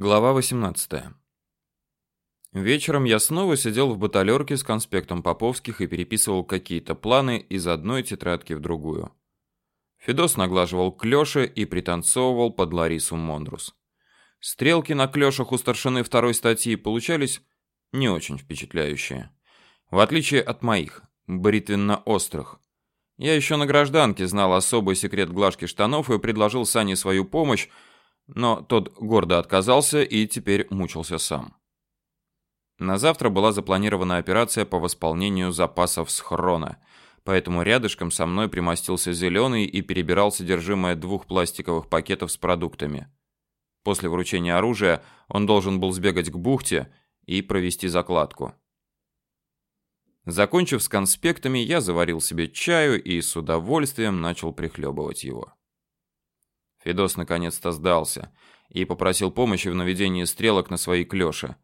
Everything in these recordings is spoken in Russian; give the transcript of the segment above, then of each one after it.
Глава 18. Вечером я снова сидел в баталерке с конспектом Поповских и переписывал какие-то планы из одной тетрадки в другую. Федос наглаживал клёши и пританцовывал под Ларису Мондрус. Стрелки на клёшах у старшины второй статьи получались не очень впечатляющие. В отличие от моих, бритвенно-острых. Я еще на гражданке знал особый секрет глажки штанов и предложил Сане свою помощь, но тот гордо отказался и теперь мучился сам. На завтра была запланирована операция по восполнению запасов схрона, поэтому рядышком со мной примостился зеленый и перебирал содержимое двух пластиковых пакетов с продуктами. После вручения оружия он должен был сбегать к бухте и провести закладку. Закончив с конспектами, я заварил себе чаю и с удовольствием начал прихлебывать его. Федос наконец-то сдался и попросил помощи в наведении стрелок на свои клёши.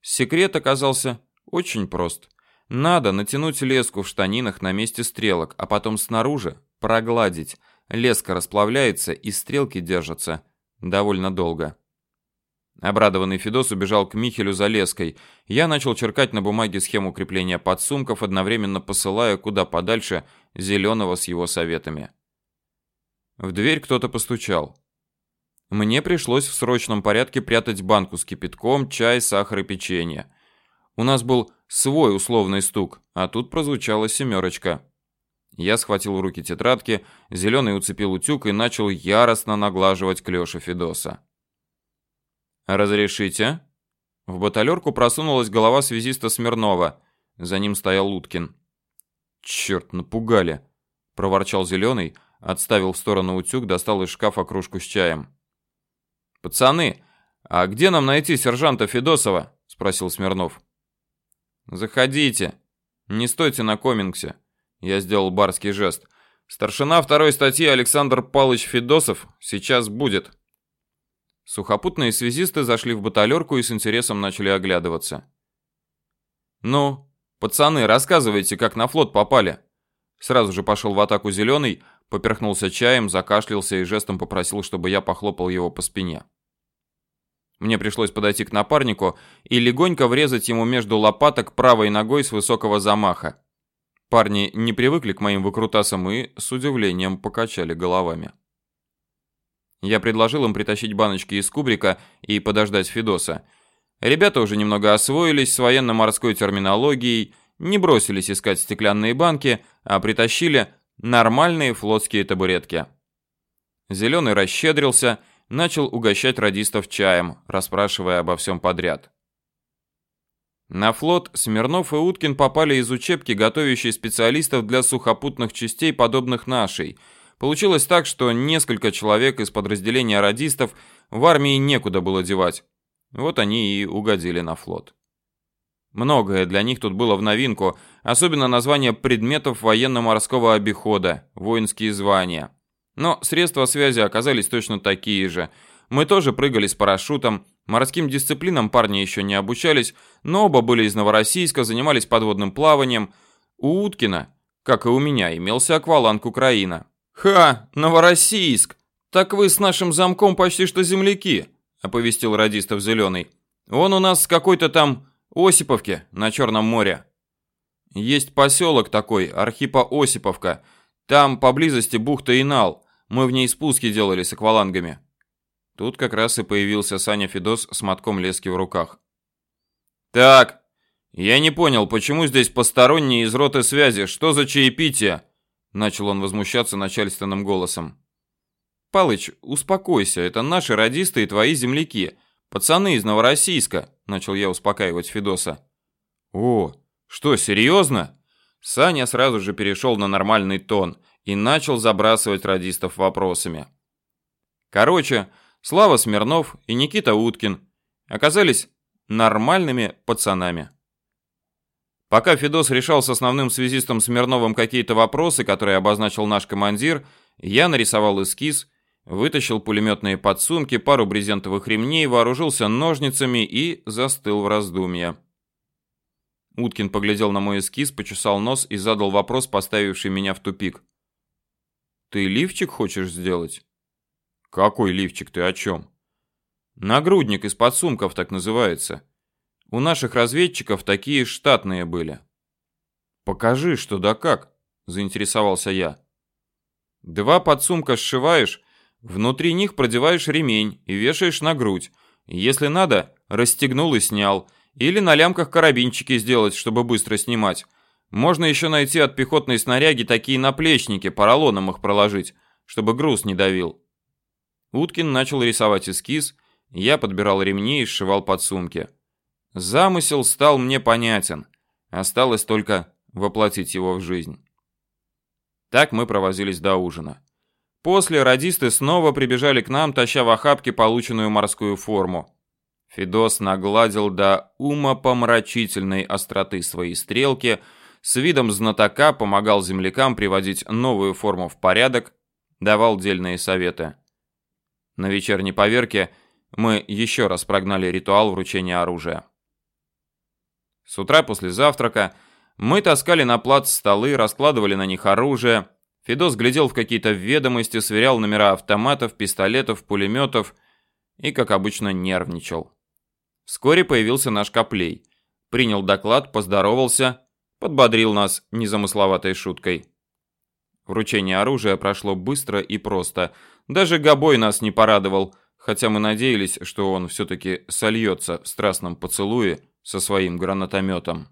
Секрет оказался очень прост. Надо натянуть леску в штанинах на месте стрелок, а потом снаружи прогладить. Леска расплавляется и стрелки держатся довольно долго. Обрадованный Федос убежал к Михелю за леской. Я начал черкать на бумаге схему крепления подсумков, одновременно посылая куда подальше зеленого с его советами. В дверь кто-то постучал. Мне пришлось в срочном порядке прятать банку с кипятком, чай, сахар и печенье. У нас был свой условный стук, а тут прозвучала семерочка. Я схватил в руки тетрадки, зеленый уцепил утюг и начал яростно наглаживать клёши Федоса. «Разрешите?» В баталерку просунулась голова связиста Смирнова. За ним стоял Уткин. «Черт, напугали!» – проворчал Зеленый, отставил в сторону утюг, достал из шкафа кружку с чаем. «Пацаны, а где нам найти сержанта Федосова?» – спросил Смирнов. «Заходите. Не стойте на комингсе». Я сделал барский жест. «Старшина второй статьи Александр Палыч Федосов сейчас будет». Сухопутные связисты зашли в баталерку и с интересом начали оглядываться. «Ну, пацаны, рассказывайте, как на флот попали». Сразу же пошел в атаку зеленый, поперхнулся чаем, закашлялся и жестом попросил, чтобы я похлопал его по спине. Мне пришлось подойти к напарнику и легонько врезать ему между лопаток правой ногой с высокого замаха. Парни не привыкли к моим выкрутасам и с удивлением покачали головами. Я предложил им притащить баночки из кубрика и подождать Федоса. Ребята уже немного освоились с военно-морской терминологией, не бросились искать стеклянные банки, а притащили нормальные флотские табуретки. Зеленый расщедрился, начал угощать радистов чаем, расспрашивая обо всем подряд. На флот Смирнов и Уткин попали из учебки, готовящей специалистов для сухопутных частей, подобных нашей – Получилось так, что несколько человек из подразделения радистов в армии некуда было девать. Вот они и угодили на флот. Многое для них тут было в новинку, особенно название предметов военно-морского обихода, воинские звания. Но средства связи оказались точно такие же. Мы тоже прыгали с парашютом, морским дисциплинам парни еще не обучались, но оба были из Новороссийска, занимались подводным плаванием. У Уткина, как и у меня, имелся акваланг Украина. «Ха, Новороссийск! Так вы с нашим замком почти что земляки», — оповестил радистов Зеленый. «Он у нас какой-то там Осиповки на Черном море». «Есть поселок такой, Архипа-Осиповка. Там поблизости бухта Инал. Мы в ней спуски делали с аквалангами». Тут как раз и появился Саня Федос с мотком лески в руках. «Так, я не понял, почему здесь посторонние из роты связи? Что за чаепитие?» Начал он возмущаться начальственным голосом. «Палыч, успокойся, это наши радисты и твои земляки. Пацаны из Новороссийска», — начал я успокаивать Федоса. «О, что, серьезно?» Саня сразу же перешел на нормальный тон и начал забрасывать радистов вопросами. Короче, Слава Смирнов и Никита Уткин оказались нормальными пацанами. Пока Федос решал с основным связистом Смирновым какие-то вопросы, которые обозначил наш командир, я нарисовал эскиз, вытащил пулеметные подсумки, пару брезентовых ремней, вооружился ножницами и застыл в раздумье. Уткин поглядел на мой эскиз, почесал нос и задал вопрос, поставивший меня в тупик. «Ты лифчик хочешь сделать?» «Какой лифчик? Ты о чем?» Нагрудник из подсумков так называется. У наших разведчиков такие штатные были. Покажи, что да как, заинтересовался я. Два подсумка сшиваешь, внутри них продеваешь ремень и вешаешь на грудь. Если надо, расстегнул и снял. Или на лямках карабинчики сделать, чтобы быстро снимать. Можно еще найти от пехотной снаряги такие наплечники, поролоном их проложить, чтобы груз не давил. Уткин начал рисовать эскиз, я подбирал ремни и сшивал подсумки. Замысел стал мне понятен. Осталось только воплотить его в жизнь. Так мы провозились до ужина. После радисты снова прибежали к нам, таща в охапке полученную морскую форму. Федос нагладил до ума помрачительной остроты свои стрелки, с видом знатока помогал землякам приводить новую форму в порядок, давал дельные советы. На вечерней поверке мы еще раз прогнали ритуал вручения оружия. С утра после завтрака мы таскали на плац столы, раскладывали на них оружие. Федос глядел в какие-то ведомости, сверял номера автоматов, пистолетов, пулеметов и, как обычно, нервничал. Вскоре появился наш Коплей. Принял доклад, поздоровался, подбодрил нас незамысловатой шуткой. Вручение оружия прошло быстро и просто. Даже Габой нас не порадовал, хотя мы надеялись, что он все-таки сольется в страстном поцелуе со своим гранатометом.